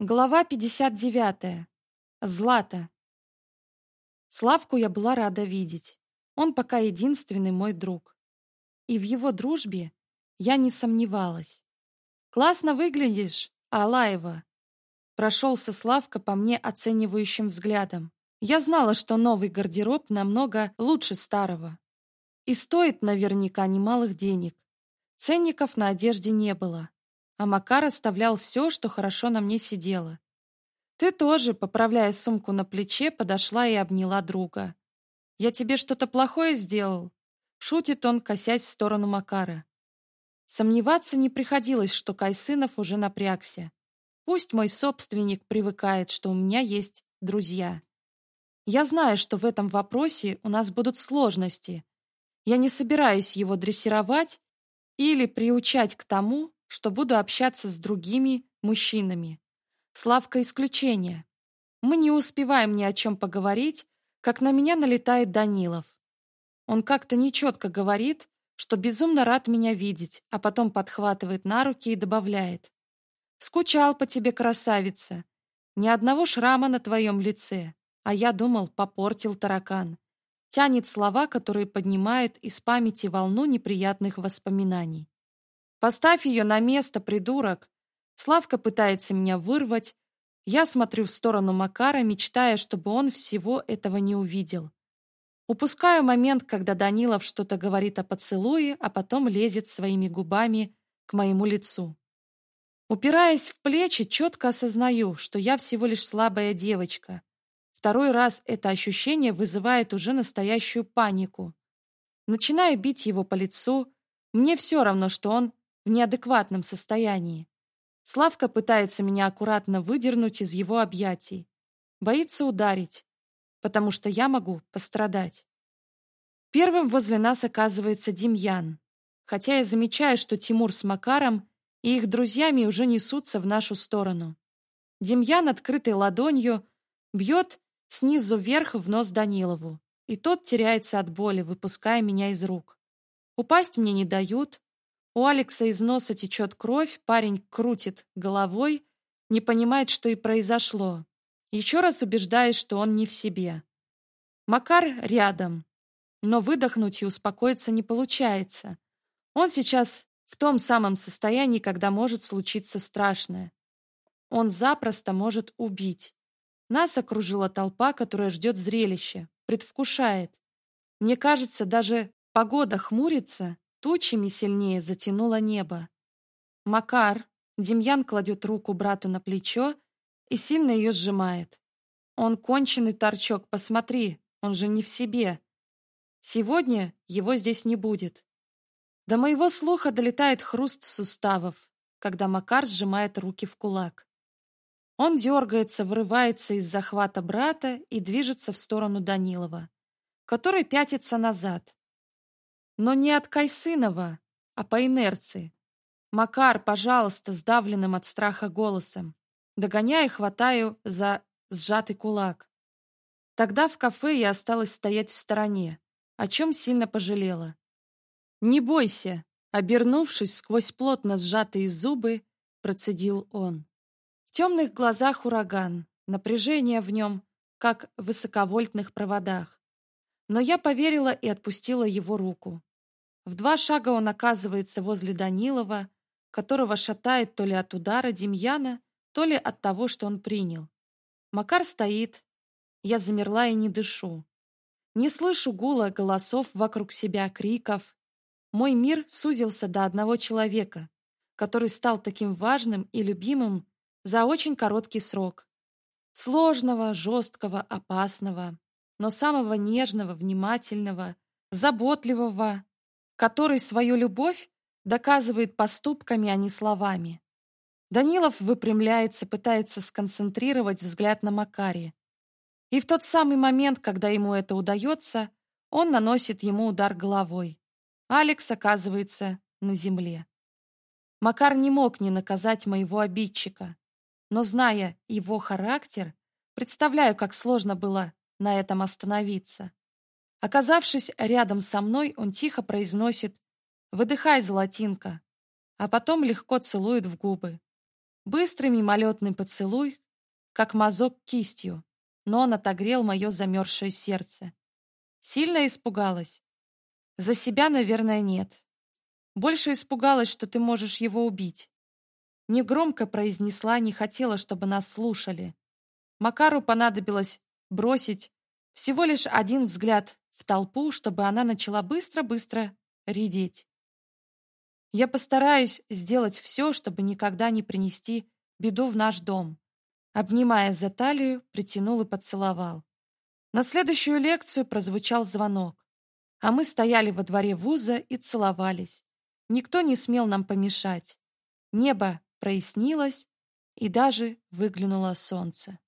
Глава 59. Злата. Славку я была рада видеть. Он пока единственный мой друг. И в его дружбе я не сомневалась. «Классно выглядишь, Алаева!» Прошелся Славка по мне оценивающим взглядом. Я знала, что новый гардероб намного лучше старого. И стоит наверняка немалых денег. Ценников на одежде не было а Макар оставлял все, что хорошо на мне сидело. Ты тоже, поправляя сумку на плече, подошла и обняла друга. «Я тебе что-то плохое сделал?» Шутит он, косясь в сторону Макара. Сомневаться не приходилось, что Кайсынов уже напрягся. Пусть мой собственник привыкает, что у меня есть друзья. Я знаю, что в этом вопросе у нас будут сложности. Я не собираюсь его дрессировать или приучать к тому, что буду общаться с другими мужчинами. Славка исключение. Мы не успеваем ни о чем поговорить, как на меня налетает Данилов. Он как-то нечетко говорит, что безумно рад меня видеть, а потом подхватывает на руки и добавляет. «Скучал по тебе, красавица. Ни одного шрама на твоем лице, а я думал, попортил таракан». Тянет слова, которые поднимают из памяти волну неприятных воспоминаний. Поставь ее на место, придурок!» Славка пытается меня вырвать. Я смотрю в сторону Макара, мечтая, чтобы он всего этого не увидел. Упускаю момент, когда Данилов что-то говорит о поцелуе, а потом лезет своими губами к моему лицу. Упираясь в плечи, четко осознаю, что я всего лишь слабая девочка. Второй раз это ощущение вызывает уже настоящую панику. Начинаю бить его по лицу. Мне все равно, что он в неадекватном состоянии. Славка пытается меня аккуратно выдернуть из его объятий. Боится ударить, потому что я могу пострадать. Первым возле нас оказывается Демьян. Хотя я замечаю, что Тимур с Макаром и их друзьями уже несутся в нашу сторону. Демьян открытой ладонью бьет снизу вверх в нос Данилову, и тот теряется от боли, выпуская меня из рук. Упасть мне не дают, у Алекса из носа течет кровь, парень крутит головой, не понимает, что и произошло. Еще раз убеждаясь, что он не в себе. Макар рядом, но выдохнуть и успокоиться не получается. Он сейчас в том самом состоянии, когда может случиться страшное. Он запросто может убить. Нас окружила толпа, которая ждет зрелище, предвкушает. Мне кажется, даже погода хмурится, тучами сильнее затянуло небо. «Макар!» Демьян кладет руку брату на плечо и сильно ее сжимает. «Он конченый торчок, посмотри, он же не в себе. Сегодня его здесь не будет». До моего слуха долетает хруст суставов, когда Макар сжимает руки в кулак. Он дергается, вырывается из захвата брата и движется в сторону Данилова, который пятится назад, но не от Кайсынова, а по инерции. «Макар, пожалуйста», сдавленным от страха голосом. Догоняя, хватаю за сжатый кулак. Тогда в кафе я осталась стоять в стороне, о чем сильно пожалела. «Не бойся», — обернувшись сквозь плотно сжатые зубы, процедил он. В темных глазах ураган, напряжение в нем, как в высоковольтных проводах. Но я поверила и отпустила его руку. В два шага он оказывается возле Данилова, которого шатает то ли от удара Демьяна, то ли от того, что он принял. Макар стоит. Я замерла и не дышу. Не слышу гула голосов вокруг себя, криков. Мой мир сузился до одного человека, который стал таким важным и любимым за очень короткий срок. Сложного, жесткого, опасного но самого нежного, внимательного, заботливого, который свою любовь доказывает поступками, а не словами. Данилов выпрямляется, пытается сконцентрировать взгляд на Макаре. И в тот самый момент, когда ему это удается, он наносит ему удар головой. Алекс оказывается на земле. Макар не мог не наказать моего обидчика, но, зная его характер, представляю, как сложно было на этом остановиться. Оказавшись рядом со мной, он тихо произносит «Выдыхай, золотинка», а потом легко целует в губы. Быстрый мимолетный поцелуй, как мазок кистью, но он отогрел мое замерзшее сердце. Сильно испугалась? За себя, наверное, нет. Больше испугалась, что ты можешь его убить. Негромко произнесла, не хотела, чтобы нас слушали. Макару понадобилось бросить всего лишь один взгляд в толпу, чтобы она начала быстро-быстро редеть. Я постараюсь сделать все, чтобы никогда не принести беду в наш дом. Обнимая за талию, притянул и поцеловал. На следующую лекцию прозвучал звонок, а мы стояли во дворе вуза и целовались. Никто не смел нам помешать. Небо прояснилось, и даже выглянуло солнце.